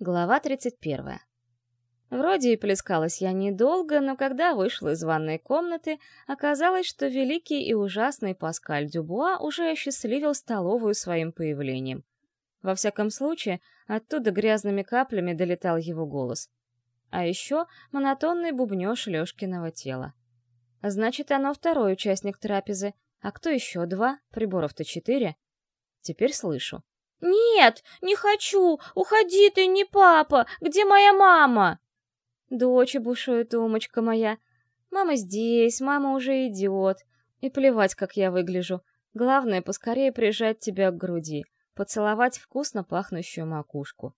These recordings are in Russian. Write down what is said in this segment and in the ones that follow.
Глава 31. Вроде и плескалась я недолго, но когда вышла из ванной комнаты, оказалось, что великий и ужасный Паскаль Дюбуа уже осчастливил столовую своим появлением. Во всяком случае, оттуда грязными каплями долетал его голос. А еще монотонный бубнёж Лёшкиного тела. Значит, оно второй участник трапезы. А кто еще два? Приборов-то четыре. Теперь слышу. «Нет, не хочу! Уходи ты, не папа! Где моя мама?» Дочь бушует умочка моя. Мама здесь, мама уже идет. И плевать, как я выгляжу. Главное, поскорее прижать тебя к груди, поцеловать вкусно пахнущую макушку.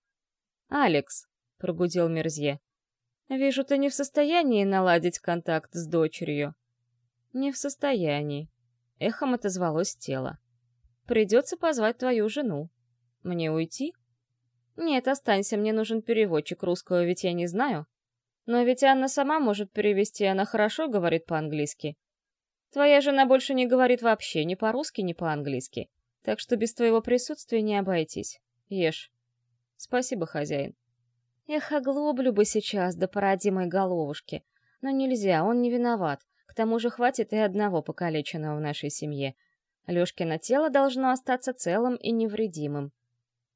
«Алекс», — прогудел Мерзье, — «вижу, ты не в состоянии наладить контакт с дочерью». «Не в состоянии», — эхом отозвалось тело. «Придется позвать твою жену». Мне уйти? Нет, останься, мне нужен переводчик русского, ведь я не знаю. Но ведь Анна сама может перевести, она хорошо говорит по-английски. Твоя жена больше не говорит вообще ни по-русски, ни по-английски. Так что без твоего присутствия не обойтись. Ешь. Спасибо, хозяин. Эх, оглоблю бы сейчас до породимой головушки. Но нельзя, он не виноват. К тому же хватит и одного покалеченного в нашей семье. Лёшкино тело должно остаться целым и невредимым.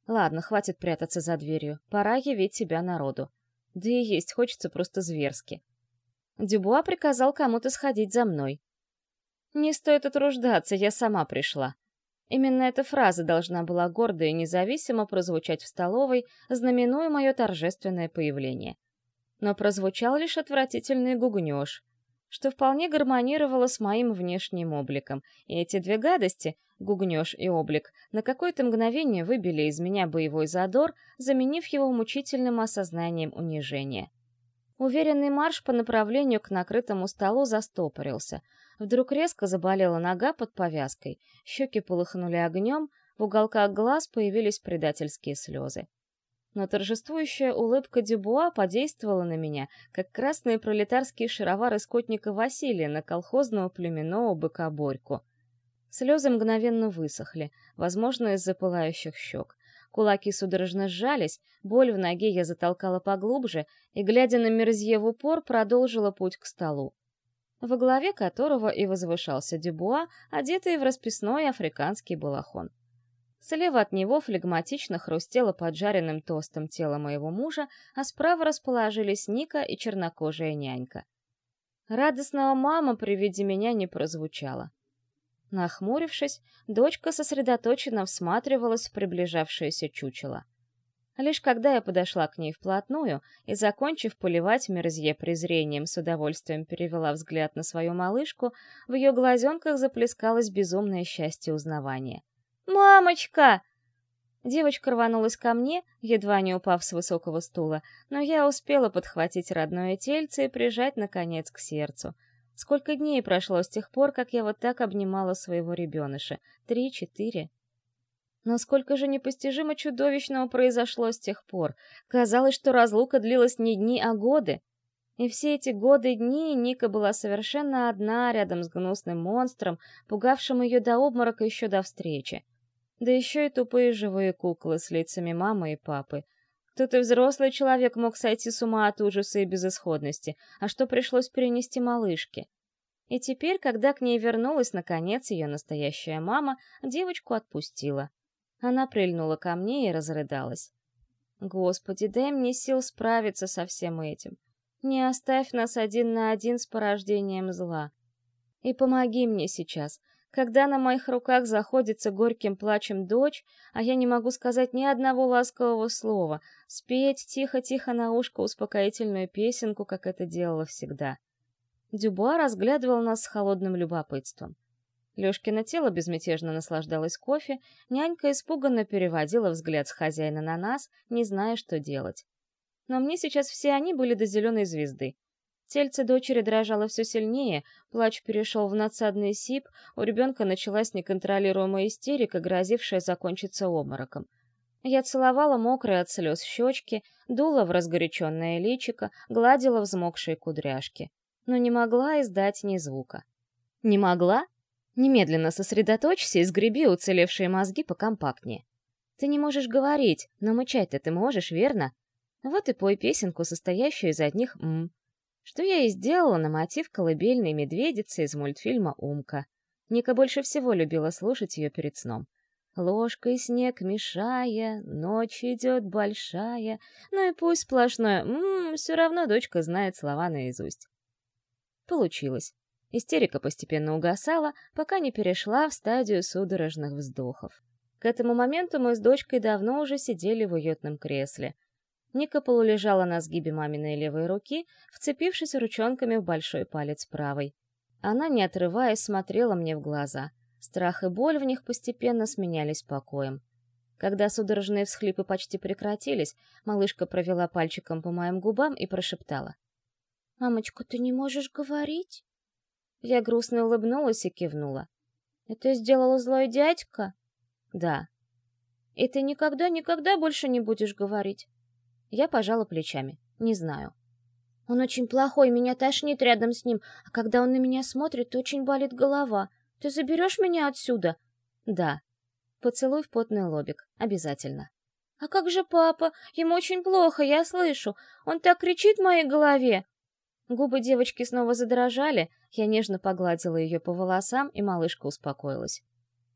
Ладно, хватит прятаться за дверью, пора явить себя народу. Да и есть хочется просто зверски. Дюбуа приказал кому-то сходить за мной. Не стоит утруждаться, я сама пришла. Именно эта фраза должна была гордо и независимо прозвучать в столовой, знаменуя мое торжественное появление. Но прозвучал лишь отвратительный гугнёж — что вполне гармонировало с моим внешним обликом, и эти две гадости, гугнёж и облик, на какое-то мгновение выбили из меня боевой задор, заменив его мучительным осознанием унижения. Уверенный марш по направлению к накрытому столу застопорился. Вдруг резко заболела нога под повязкой, щеки полыхнули огнем, в уголках глаз появились предательские слезы но торжествующая улыбка Дюбуа подействовала на меня, как красные пролетарские шаровары скотника Василия на колхозного племенного быка Борьку. Слезы мгновенно высохли, возможно, из-за пылающих щек. Кулаки судорожно сжались, боль в ноге я затолкала поглубже и, глядя на Мерзье в упор, продолжила путь к столу, во главе которого и возвышался Дюбуа, одетый в расписной африканский балахон. Слева от него флегматично хрустело поджаренным тостом тело моего мужа, а справа расположились Ника и чернокожая нянька. Радостного мама при виде меня не прозвучало. Нахмурившись, дочка сосредоточенно всматривалась в приближавшееся чучело. Лишь когда я подошла к ней вплотную и, закончив поливать мерзье презрением, с удовольствием перевела взгляд на свою малышку, в ее глазенках заплескалось безумное счастье узнавания — «Мамочка!» Девочка рванулась ко мне, едва не упав с высокого стула, но я успела подхватить родное тельце и прижать, наконец, к сердцу. Сколько дней прошло с тех пор, как я вот так обнимала своего ребеныша? Три-четыре? Но сколько же непостижимо чудовищного произошло с тех пор. Казалось, что разлука длилась не дни, а годы. И все эти годы и дни Ника была совершенно одна рядом с гнусным монстром, пугавшим ее до обморока еще до встречи. Да еще и тупые живые куклы с лицами мамы и папы. Кто-то взрослый человек мог сойти с ума от ужаса и безысходности, а что пришлось перенести малышке. И теперь, когда к ней вернулась, наконец, ее настоящая мама, девочку отпустила. Она прильнула ко мне и разрыдалась. «Господи, дай мне сил справиться со всем этим. Не оставь нас один на один с порождением зла. И помоги мне сейчас, когда на моих руках заходится горьким плачем дочь, а я не могу сказать ни одного ласкового слова, спеть тихо-тихо на ушко успокоительную песенку, как это делала всегда. Дюбуа разглядывал нас с холодным любопытством. Лёшкино тело безмятежно наслаждалось кофе, нянька испуганно переводила взгляд с хозяина на нас, не зная, что делать. Но мне сейчас все они были до зеленой звезды. Тельце дочери дрожало все сильнее, плач перешел в надсадный сип, у ребенка началась неконтролируемая истерика, грозившая закончиться обмороком. Я целовала мокрые от слез щечки, дула в разгоряченное личико, гладила взмокшие кудряшки. Но не могла издать ни звука. Не могла? Немедленно сосредоточься и сгреби уцелевшие мозги покомпактнее. Ты не можешь говорить, но мычать-то ты можешь, верно? Вот и пой песенку, состоящую из одних «м». Что я и сделала на мотив колыбельной медведицы из мультфильма «Умка». Ника больше всего любила слушать ее перед сном. Ложкой снег мешая, ночь идет большая. Ну и пусть сплошное «ммм», все равно дочка знает слова наизусть. Получилось. Истерика постепенно угасала, пока не перешла в стадию судорожных вздохов. К этому моменту мы с дочкой давно уже сидели в уютном кресле. Ника полулежала на сгибе маминой левой руки, вцепившись ручонками в большой палец правой. Она, не отрываясь, смотрела мне в глаза — Страх и боль в них постепенно сменялись покоем. Когда судорожные всхлипы почти прекратились, малышка провела пальчиком по моим губам и прошептала. «Мамочка, ты не можешь говорить?» Я грустно улыбнулась и кивнула. «Это сделал злой дядька?» «Да». «И ты никогда-никогда больше не будешь говорить?» Я пожала плечами. «Не знаю». «Он очень плохой, меня тошнит рядом с ним, а когда он на меня смотрит, очень болит голова. Ты заберешь меня отсюда? Да. Поцелуй в потный лобик. Обязательно. А как же папа? Ему очень плохо, я слышу. Он так кричит в моей голове. Губы девочки снова задрожали, я нежно погладила ее по волосам, и малышка успокоилась.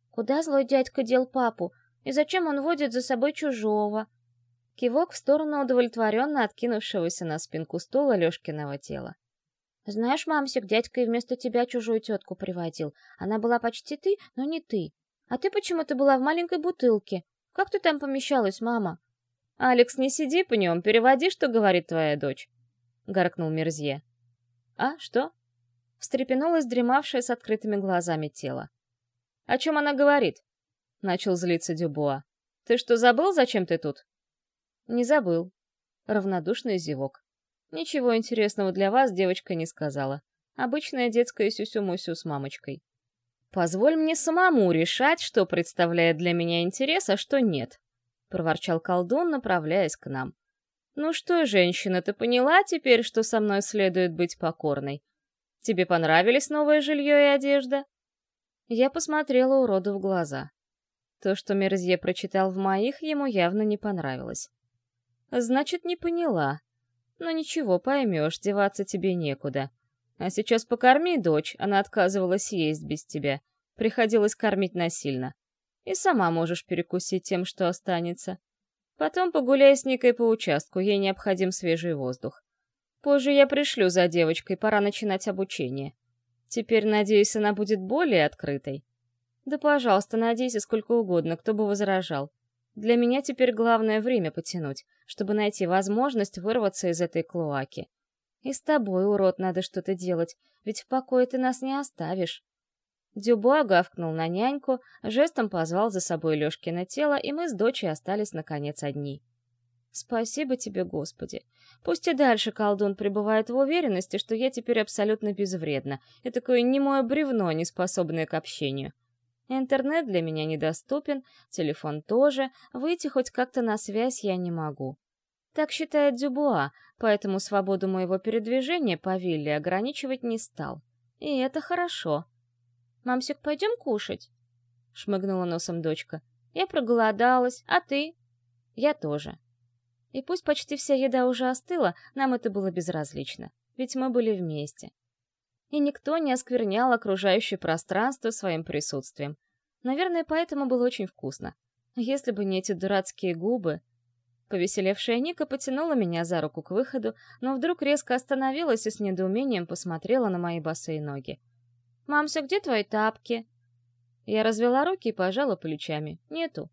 Куда злой дядька дел папу? И зачем он водит за собой чужого? Кивок в сторону удовлетворенно откинувшегося на спинку стула Лешкиного тела. Знаешь, мамсик, дядька и вместо тебя чужую тетку приводил. Она была почти ты, но не ты. А ты почему-то была в маленькой бутылке. Как ты там помещалась, мама? Алекс, не сиди по нем, переводи, что говорит твоя дочь. Гаркнул Мерзье. А, что? Встрепенулась дремавшая с открытыми глазами тело. О чем она говорит? Начал злиться Дюбуа. Ты что, забыл, зачем ты тут? Не забыл. Равнодушный зевок. Ничего интересного для вас девочка не сказала. Обычная детская сюсю-мусю с мамочкой. «Позволь мне самому решать, что представляет для меня интерес, а что нет», — проворчал колдун, направляясь к нам. «Ну что, женщина, ты поняла теперь, что со мной следует быть покорной? Тебе понравились новое жилье и одежда?» Я посмотрела уроду в глаза. То, что Мерзье прочитал в моих, ему явно не понравилось. «Значит, не поняла», но ничего, поймешь, деваться тебе некуда. А сейчас покорми дочь, она отказывалась есть без тебя. Приходилось кормить насильно. И сама можешь перекусить тем, что останется. Потом погуляй с Никой по участку, ей необходим свежий воздух. Позже я пришлю за девочкой, пора начинать обучение. Теперь, надеюсь, она будет более открытой. Да, пожалуйста, надейся сколько угодно, кто бы возражал. Для меня теперь главное время потянуть, чтобы найти возможность вырваться из этой клоаки. И с тобой, урод, надо что-то делать, ведь в покое ты нас не оставишь. Дюбуа гавкнул на няньку, жестом позвал за собой Лёшкино тело, и мы с дочей остались, наконец, одни. Спасибо тебе, Господи. Пусть и дальше колдун пребывает в уверенности, что я теперь абсолютно безвредна, и такое немое бревно, не способное к общению. Интернет для меня недоступен, телефон тоже, выйти хоть как-то на связь я не могу. Так считает Дюбуа, поэтому свободу моего передвижения по вилле ограничивать не стал. И это хорошо. «Мамсик, пойдем кушать?» — шмыгнула носом дочка. «Я проголодалась, а ты?» «Я тоже». И пусть почти вся еда уже остыла, нам это было безразлично, ведь мы были вместе и никто не осквернял окружающее пространство своим присутствием. Наверное, поэтому было очень вкусно. Если бы не эти дурацкие губы... Повеселевшая Ника потянула меня за руку к выходу, но вдруг резко остановилась и с недоумением посмотрела на мои босые ноги. «Мамся, где твои тапки?» Я развела руки и пожала плечами. «Нету».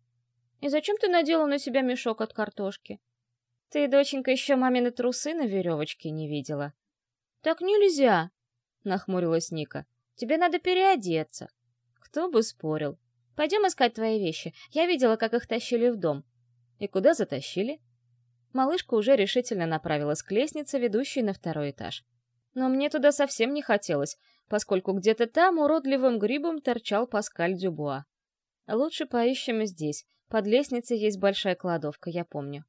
«И зачем ты надела на себя мешок от картошки?» «Ты, доченька, еще мамины трусы на веревочке не видела». «Так нельзя!» нахмурилась Ника. «Тебе надо переодеться». «Кто бы спорил. Пойдем искать твои вещи. Я видела, как их тащили в дом». «И куда затащили?» Малышка уже решительно направилась к лестнице, ведущей на второй этаж. Но мне туда совсем не хотелось, поскольку где-то там уродливым грибом торчал Паскаль Дюбуа. Лучше поищем здесь. Под лестницей есть большая кладовка, я помню.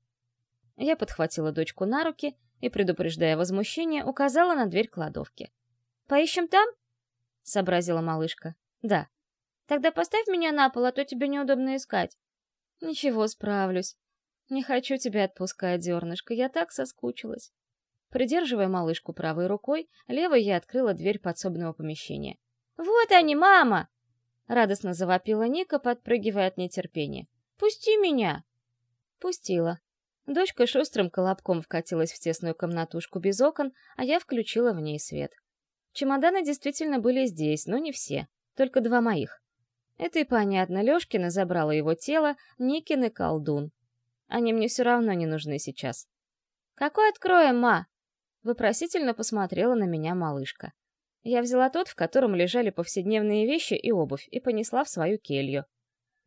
Я подхватила дочку на руки и, предупреждая возмущение, указала на дверь кладовки. «Поищем там?» — сообразила малышка. «Да». «Тогда поставь меня на пол, а то тебе неудобно искать». «Ничего, справлюсь». «Не хочу тебя отпускать, зернышко, я так соскучилась». Придерживая малышку правой рукой, левой я открыла дверь подсобного помещения. «Вот они, мама!» — радостно завопила Ника, подпрыгивая от нетерпения. «Пусти меня!» Пустила. Дочка шустрым колобком вкатилась в тесную комнатушку без окон, а я включила в ней свет. Чемоданы действительно были здесь, но не все, только два моих. Это и понятно, Лёшкина забрала его тело, Никин и колдун. Они мне все равно не нужны сейчас. «Какой откроем, ма?» Вопросительно посмотрела на меня малышка. Я взяла тот, в котором лежали повседневные вещи и обувь, и понесла в свою келью.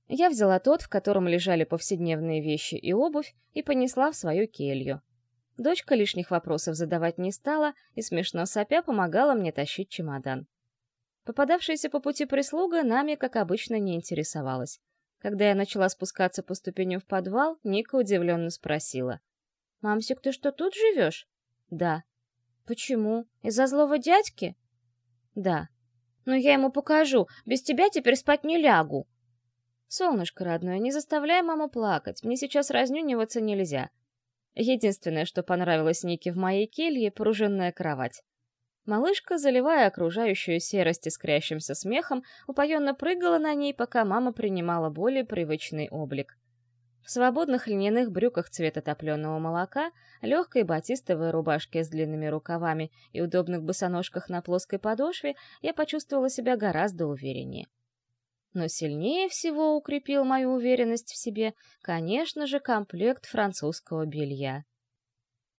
Я взяла тот, в котором лежали повседневные вещи и обувь, и понесла в свою келью. Дочка лишних вопросов задавать не стала и, смешно сопя, помогала мне тащить чемодан. Попадавшаяся по пути прислуга нами, как обычно, не интересовалась. Когда я начала спускаться по ступеням в подвал, Ника удивленно спросила. «Мамсик, ты что, тут живешь?» «Да». «Почему? Из-за злого дядьки?» «Да». «Ну я ему покажу. Без тебя теперь спать не лягу». «Солнышко родное, не заставляй маму плакать. Мне сейчас разнюниваться нельзя». Единственное, что понравилось Нике в моей келье — пружинная кровать. Малышка, заливая окружающую серость искрящимся смехом, упоенно прыгала на ней, пока мама принимала более привычный облик. В свободных льняных брюках цвета топленого молока, легкой батистовой рубашке с длинными рукавами и удобных босоножках на плоской подошве я почувствовала себя гораздо увереннее. Но сильнее всего укрепил мою уверенность в себе, конечно же, комплект французского белья.